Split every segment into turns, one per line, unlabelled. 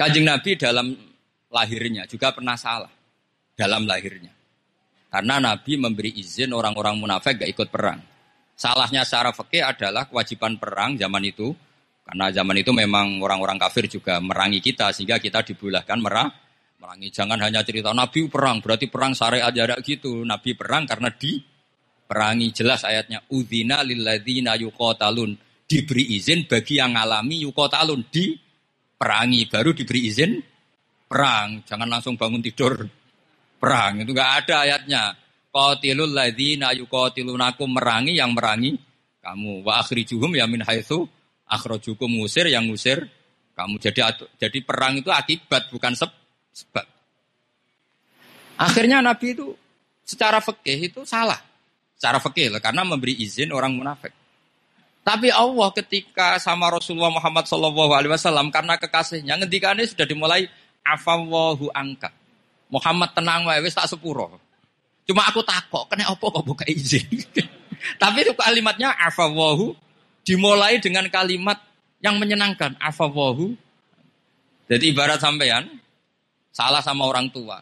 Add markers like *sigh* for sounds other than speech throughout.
Kanjeng Nabi dalam lahirnya juga pernah salah dalam lahirnya. Karena Nabi memberi izin orang-orang munafik gak ikut perang. Salahnya secara fikih adalah kewajiban perang zaman itu. Karena zaman itu memang orang-orang kafir juga merangi kita sehingga kita dibulahkan merah merangi. Jangan hanya cerita Nabi perang, berarti perang syariat jarak gitu. Nabi perang karena di perangi jelas ayatnya udzina lilladzina yuqatalun diberi izin bagi yang ngalami yuqatalun di perangi baru diberi izin perang. Jangan langsung bangun tidur perang. Itu enggak ada ayatnya. Qatilul ladzina yuqatilunakum merangi yang merangi kamu. Wa akhrijuhum ya min haitsu akhrajukum ngusir yang ngusir kamu. Jadi jadi perang itu akibat bukan sebab. Akhirnya Nabi itu secara fikih itu salah. Secara fikih karena memberi izin orang munafik. Tapi Allah ketika sama Rasulullah Muhammad SAW karena kekasihnya ngendikannya sudah dimulai afawwahu angka. Muhammad tenang wae wis tak sepuro. Cuma aku takok, kena apa kok buka izin? *laughs* Tapi itu kalimatnya afawahu dimulai dengan kalimat yang menyenangkan afawahu. Jadi ibarat sampean salah sama orang tua.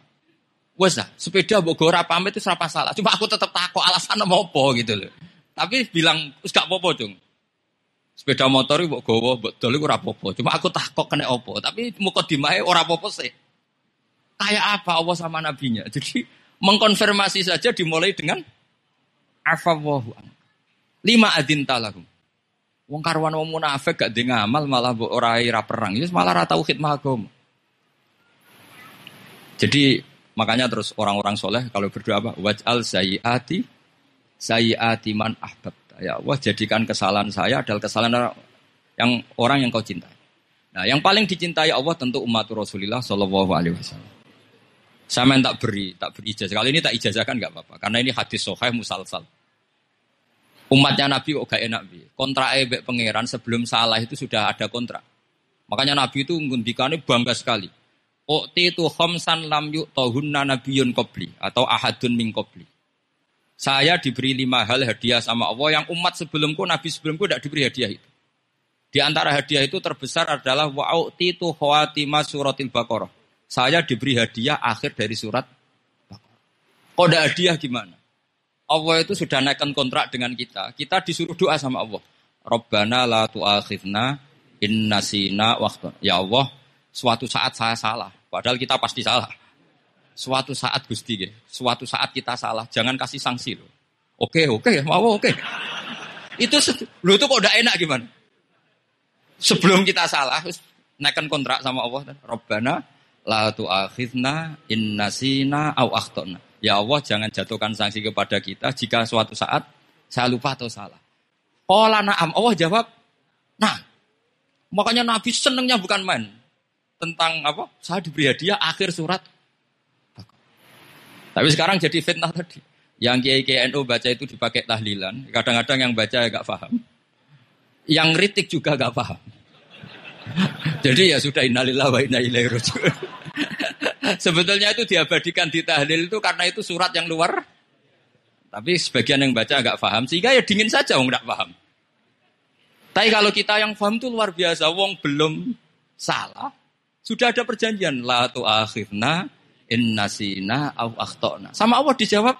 Wes sepeda mbok ora pamit itu serapa salah. Cuma aku tetap takok alasan apa gitu loh. Tapi bilang wis gak apa-apa. Sepeda motor mbok gowo, mbok dol ora apa-apa. Cuma aku takok kena apa. Tapi mukadimah ora apa-apa sih. Kayak apa Allah sama nabinya. Jadi mengkonfirmasi saja dimulai dengan afawahu. Lima adin talahum. Wong karwan wong munafik gak di ngamal malah mbok ora ira perang. Ya malah ora tau agama. Jadi makanya terus orang-orang soleh kalau berdoa apa? Waj'al sayyiati sayyiati man ahbab. Ya Allah jadikan kesalahan saya adalah kesalahan yang orang yang kau cintai. Nah, yang paling dicintai Allah tentu umat Rasulullah Shallallahu Alaihi Wasallam. Sama yang tak beri, tak beri ijazah. Kali ini tak ijazahkan nggak apa-apa, karena ini hadis sohaih musalsal. Umatnya Nabi kok gak enak bi. Kontrak ebek pangeran sebelum salah itu sudah ada kontrak. Makanya Nabi itu ngundikannya bangga sekali. Okti itu khomsan lam yuk tohunna nabiyun kobli atau ahadun min kobli. Saya diberi lima hal hadiah sama Allah yang umat sebelumku, Nabi sebelumku tidak diberi hadiah itu. Di antara hadiah itu terbesar adalah wa'uti itu khawatimah suratil baqarah. Saya diberi hadiah akhir dari surat Kode hadiah gimana? Allah itu sudah naikkan kontrak dengan kita. Kita disuruh doa sama Allah. Rabbana la tu'akhidna innasina waktu. Ya Allah, suatu saat saya salah. Padahal kita pasti salah. Suatu saat Gusti, suatu saat kita salah. Jangan kasih sanksi loh. Oke, oke, mau oke. Itu lu itu kok udah enak gimana? Sebelum kita salah, naikkan kontrak sama Allah. Rabbana la tu'akhidna innasina au akhtona. Ya Allah jangan jatuhkan sanksi kepada kita jika suatu saat saya lupa atau salah. Qala na'am. Allah jawab, nah. Makanya Nabi senengnya bukan main. Tentang apa? Saya diberi hadiah akhir surat. Tapi sekarang jadi fitnah tadi. Yang Kiai baca itu dipakai tahlilan. Kadang-kadang yang baca agak paham. Yang kritik juga agak paham. *laughs* Jadi ya sudah innalillah wa inna ilaihi. *laughs* Sebetulnya itu diabadikan di tahlil itu karena itu surat yang luar. Tapi sebagian yang baca agak paham sehingga ya dingin saja wong enggak paham. Tapi kalau kita yang paham itu luar biasa, wong belum salah. Sudah ada perjanjian la tu'akhirna innasina au akhtona. Sama Allah dijawab,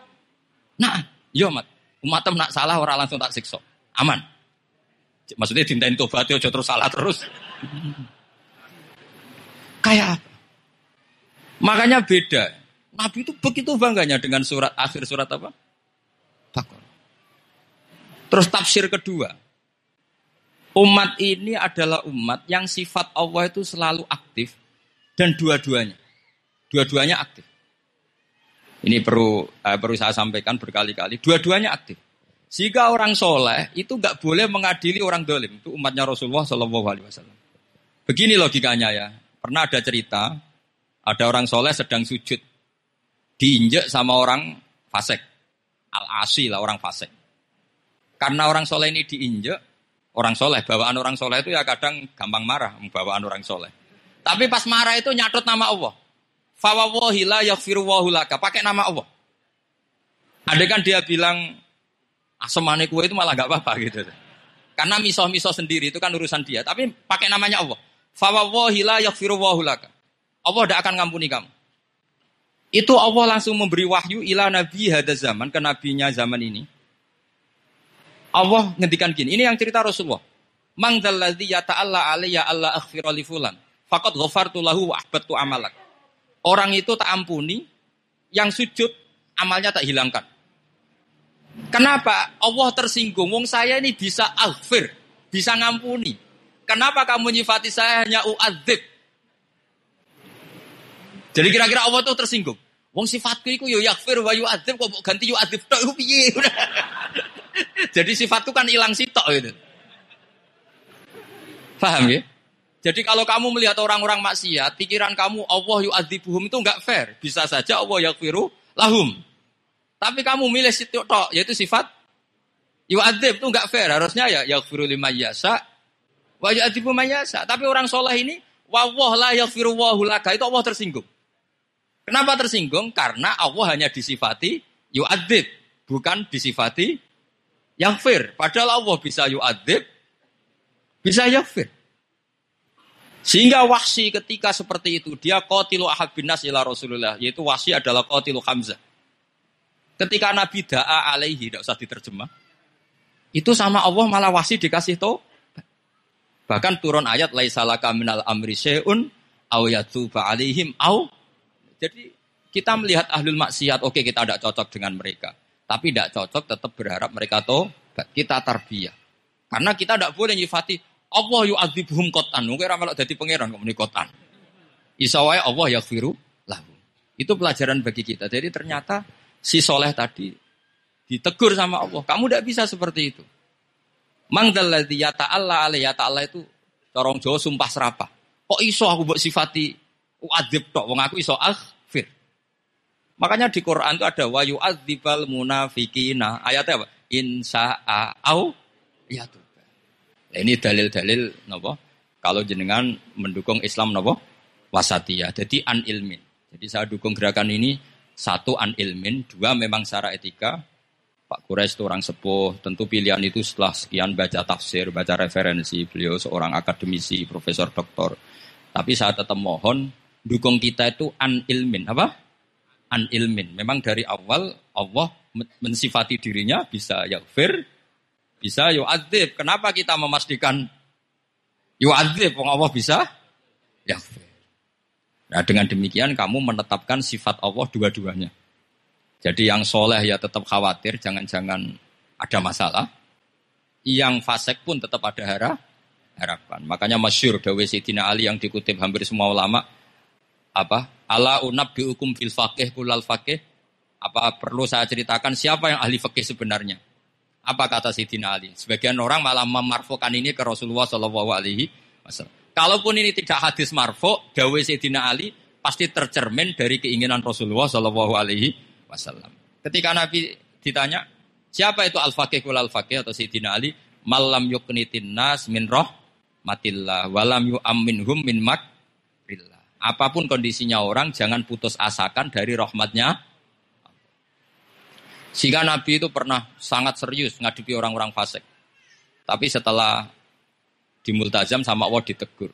"Nah, yo mat. Umat nak salah orang langsung tak siksa. Aman." Maksudnya dintain tobat yo terus salah terus. Kayak apa? Makanya beda. Nabi itu begitu bangganya dengan surat akhir surat apa? Bakor. Terus tafsir kedua. Umat ini adalah umat yang sifat Allah itu selalu aktif dan dua-duanya. Dua-duanya aktif. Ini perlu eh, perlu saya sampaikan berkali-kali. Dua-duanya aktif. Jika orang soleh itu nggak boleh mengadili orang dolim. Itu umatnya Rasulullah Shallallahu Alaihi Wasallam. Begini logikanya ya. Pernah ada cerita ada orang soleh sedang sujud. Diinjek sama orang fasik. Al-asi lah orang fasik. Karena orang soleh ini diinjek, orang soleh, bawaan orang soleh itu ya kadang gampang marah, bawaan orang soleh. Tapi pas marah itu nyatut nama Allah. Fawawahila yakfiruwahulaka. Pakai nama Allah. Ada kan dia bilang, asemane kue itu malah gak apa-apa gitu. Karena miso-miso sendiri itu kan urusan dia. Tapi pakai namanya Allah. Fawawahi la yaghfiru laka. Allah tidak akan ngampuni kamu. Itu Allah langsung memberi wahyu ila nabi hada zaman ke nabinya zaman ini. Allah ngendikan gini, ini yang cerita Rasulullah. Mang dalladzi yata'alla alayya alla aghfira li fulan. Faqad ghafartu lahu wa ahbattu amalak. Orang itu tak ampuni, yang sujud amalnya tak hilangkan. Kenapa? Allah tersinggung. Wong saya ini bisa aghfir, bisa ngampuni. Kenapa kamu nyifati saya hanya uadzib? Jadi kira-kira Allah tuh tersinggung. Wong sifatku itu yo yakfir wa yu'adzib kok ganti yu'adzib tok iku piye? *laughs* Jadi sifatku kan hilang sitok gitu. Paham ya? Jadi kalau kamu melihat orang-orang maksiat, pikiran kamu Allah yu'adzibuhum itu enggak fair. Bisa saja Allah yakfiru lahum. Tapi kamu milih sitok tok, yaitu sifat yu'adzib itu enggak fair. Harusnya ya yakfiru lima yasa wa yu'adzibu mayasa. Tapi orang soleh ini, wa la yakfiru wa hulaka. Itu Allah tersinggung. Kenapa tersinggung? Karena Allah hanya disifati yu'adzib, bukan disifati yaghfir. Padahal Allah bisa yu'adzib, bisa yaghfir. Sehingga wahsi ketika seperti itu, dia qatilu ahad bin nas ila Rasulullah, yaitu wahsi adalah qatilu Hamzah. Ketika Nabi da'a alaihi, tidak usah diterjemah, itu sama Allah malah wahsi dikasih tahu. Bahkan turun ayat laisalaka minal amri syai'un aw yatuba alaihim aw jadi kita melihat ahlul maksiat, oke kita tidak cocok dengan mereka. Tapi tidak cocok tetap berharap mereka tahu kita tarbiyah. Karena kita tidak boleh nyifati Allah yu'adzibuhum kotan. Mungkin ramal jadi pangeran kok kotan. Isawai Allah yaghfiru lahu. Itu pelajaran bagi kita. Jadi ternyata si soleh tadi ditegur sama Allah. Kamu tidak bisa seperti itu. Mangdalladzi ya ta'ala alaih ya ta'ala itu corong Jawa sumpah serapah. Kok iso aku buat sifati Uadib tok, wong aku iso akhfir. Makanya di Quran itu ada wa yu'adzibal munafikina. Ayatnya apa? Insa'a au ya tuh. Ini dalil-dalil napa? Kalau jenengan mendukung Islam napa? Wasatiyah. Jadi an ilmin. Jadi saya dukung gerakan ini satu an ilmin, dua memang secara etika. Pak Kures itu orang sepuh, tentu pilihan itu setelah sekian baca tafsir, baca referensi, beliau seorang akademisi, profesor doktor. Tapi saya tetap mohon dukung kita itu an ilmin apa? An ilmin. Memang dari awal Allah mensifati dirinya bisa yakfir, bisa yu'adzib. Kenapa kita memastikan yu'adzib? Wong Allah bisa yakfir. Nah dengan demikian kamu menetapkan sifat Allah dua-duanya. Jadi yang soleh ya tetap khawatir, jangan-jangan ada masalah. Yang fasek pun tetap ada harap, harapan. Makanya masyur Dawe Sayyidina Ali yang dikutip hampir semua ulama, apa ala unab dihukum fil fakih kulal fakih apa perlu saya ceritakan siapa yang ahli fakih sebenarnya apa kata Sayyidina Ali? Sebagian orang malah memarfokan ini ke Rasulullah Shallallahu Alaihi Wasallam. Kalaupun ini tidak hadis marfo dawe Sayyidina Ali pasti tercermin dari keinginan Rasulullah Shallallahu Alaihi Wasallam. Ketika Nabi ditanya siapa itu al fakih kulal fakih atau Sayyidina Ali? Malam yuknitin nas min roh matillah walam yu aminhum min mak Apa pun kondisinya orang, jangan putus asakan dari rahmatnya. Sehingga Nabi itu pernah sangat serius ngadepi orang-orang fasik. Tapi setelah dimultazam sama Allah ditegur.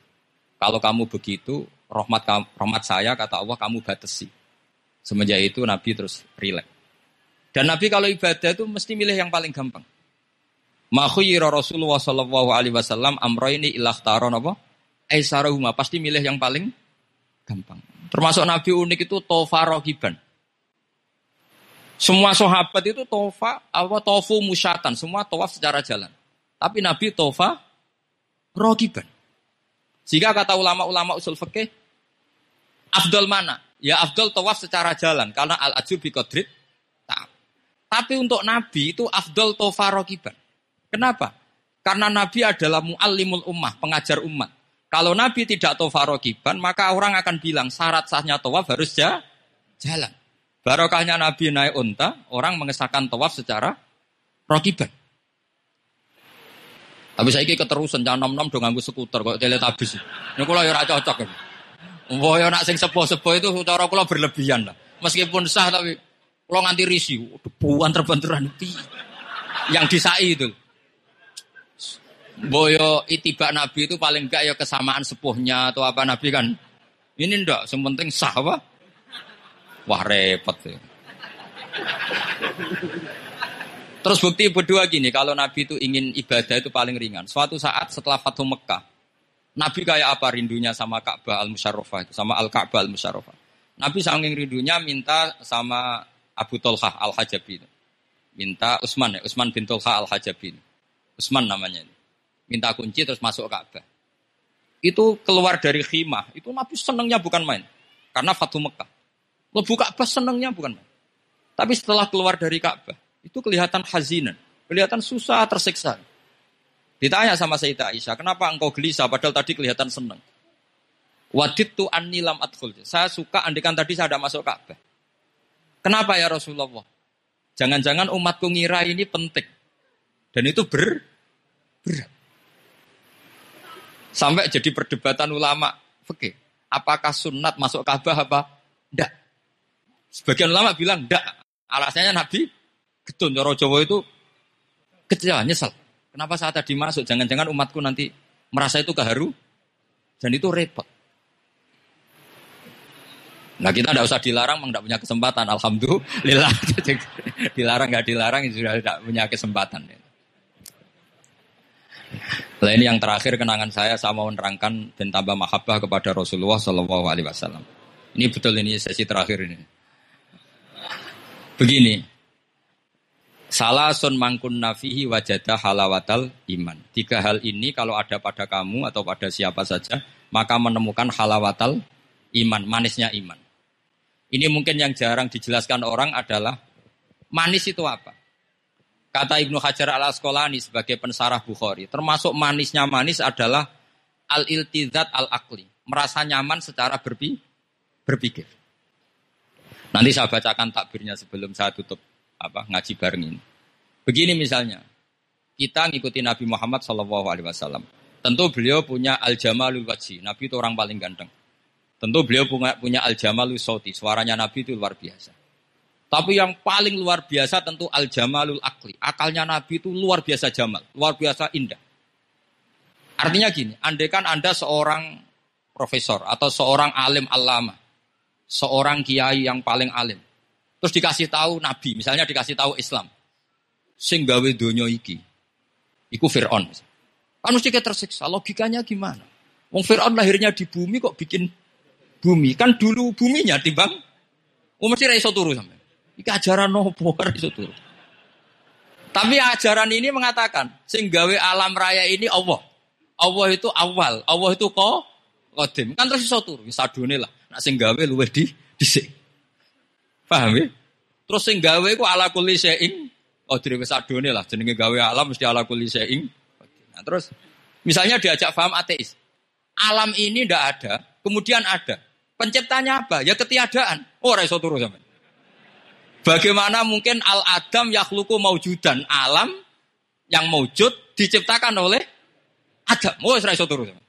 Kalau kamu begitu, rahmat rahmat saya kata Allah kamu batasi. Semenjak itu Nabi terus rileks. Dan Nabi kalau ibadah itu mesti milih yang paling gampang. Makhuyira Rasulullah Sallallahu Alaihi Wasallam amroini ilah taron apa? Aisarahuma pasti milih yang paling Gampang. Termasuk Nabi unik itu tofa rogiban. Semua sahabat itu tofa, apa tofu musyatan, semua tawaf secara jalan. Tapi Nabi tofa rogiban. Jika kata ulama-ulama usul fikih, afdol mana? Ya afdol tawaf secara jalan, karena al-ajub biqadrit Tapi untuk Nabi itu afdol tofa rogiban. Kenapa? Karena Nabi adalah mu'allimul ummah, pengajar umat. Kalau Nabi tidak tawaf rogiban, maka orang akan bilang syarat sahnya tawaf harus ja, jalan. Barokahnya Nabi naik unta, orang mengesahkan tawaf secara rogiban. Tapi saya keterusan, jangan nom-nom dong nganggu skuter, kok teletabis. Ini kalau ya cocok. Wah, ya nak sing sepo-sepo itu cara kula berlebihan lah. Meskipun sah tapi kalau nganti risi, debuan terbenturan Yang disai itu. Boyo itibak Nabi itu paling enggak ya kesamaan sepuhnya atau apa Nabi kan. Ini ndak, sementing sah apa? Wah repot ya. Terus bukti berdua gini, kalau Nabi itu ingin ibadah itu paling ringan. Suatu saat setelah Fatuh Mekah, Nabi kayak apa rindunya sama Ka'bah al-Musharrafah itu, sama Al-Ka'bah al-Musharrafah. Nabi saking rindunya minta sama Abu Tolha al-Hajabi itu. Minta Utsman ya, Utsman bin Tolha al-Hajabi. Utsman namanya ini. Minta kunci terus masuk Ka'bah. Itu keluar dari khimah, itu Nabi senangnya bukan main. Karena Fatuh Mekah. Lebu Ka'bah senangnya bukan main. Tapi setelah keluar dari Ka'bah, itu kelihatan hazinan, kelihatan susah, tersiksa. Ditanya sama Sayyidah Aisyah, kenapa engkau gelisah padahal tadi kelihatan senang? Wadid tu anilam adkhul. Saya suka andikan tadi saya ada masuk Ka'bah. Kenapa ya Rasulullah? Jangan-jangan umatku ngira ini penting. Dan itu ber, berat. Sampai jadi perdebatan ulama. Oke, apakah sunat masuk Ka'bah apa? Tidak. Sebagian ulama bilang tidak. Alasannya Nabi Getun Coro Jawa itu kecewa, nyesal. Kenapa saat tadi masuk? Jangan-jangan umatku nanti merasa itu keharu dan itu repot. Nah kita tidak usah dilarang, tidak punya kesempatan. Alhamdulillah. *laughs* dilarang nggak dilarang, sudah tidak punya kesempatan. Nah ini yang terakhir kenangan saya, mau menerangkan dan tambah mahabbah kepada Rasulullah Shallallahu Alaihi Wasallam. Ini betul ini sesi terakhir ini. Begini, Salah sun mangkun nafihi wajada halawatal iman. Tiga hal ini kalau ada pada kamu atau pada siapa saja, maka menemukan halawatal iman, manisnya iman. Ini mungkin yang jarang dijelaskan orang adalah manis itu apa? Kata Ibnu Hajar al Asqalani sebagai pensarah Bukhari, termasuk manisnya manis adalah al-iltizat al-akli, merasa nyaman secara berpi berpikir. Nanti saya bacakan takbirnya sebelum saya tutup apa ngaji bareng ini. Begini misalnya, kita ngikuti Nabi Muhammad Shallallahu Alaihi Wasallam. Tentu beliau punya al jamalul wajhi. Nabi itu orang paling ganteng. Tentu beliau punya, punya al jamalul sauti. Suaranya Nabi itu luar biasa. Tapi yang paling luar biasa tentu al jamalul akli. Akalnya Nabi itu luar biasa jamal, luar biasa indah. Artinya gini, andaikan Anda seorang profesor atau seorang alim alama, seorang kiai yang paling alim, Terus dikasih tahu Nabi, misalnya dikasih tahu Islam. Sing gawe donya iki. Iku Fir'aun. Kan mesti tersiksa. Logikanya gimana? Wong Fir'aun lahirnya di bumi kok bikin bumi. Kan dulu buminya timbang. Oh mesti raiso turu sampai. Iki ajaran nopo raiso turu. Tapi ajaran ini mengatakan, sing gawe alam raya ini Allah. Allah itu awal, Allah itu kok kodim. Kan terus iso turu, sadune lah. Nak sing gawe luwih di dhisik. Paham ya? Terus sing gawe ku ala kulli syai'in oh dhewe wis adone lah jenenge gawe alam mesti ala kulli syai'in. Nah, terus misalnya diajak paham ateis. Alam ini ndak ada, kemudian ada. Penciptanya apa? Ya ketiadaan. Oh, ora iso turu sampean. Bagaimana mungkin al adam yakhluqu maujudan alam yang maujud diciptakan oleh Adam. Oh, ora iso turu sampean.